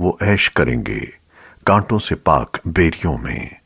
वो ऐश करेंगे कांटों से पाक बेरियों में।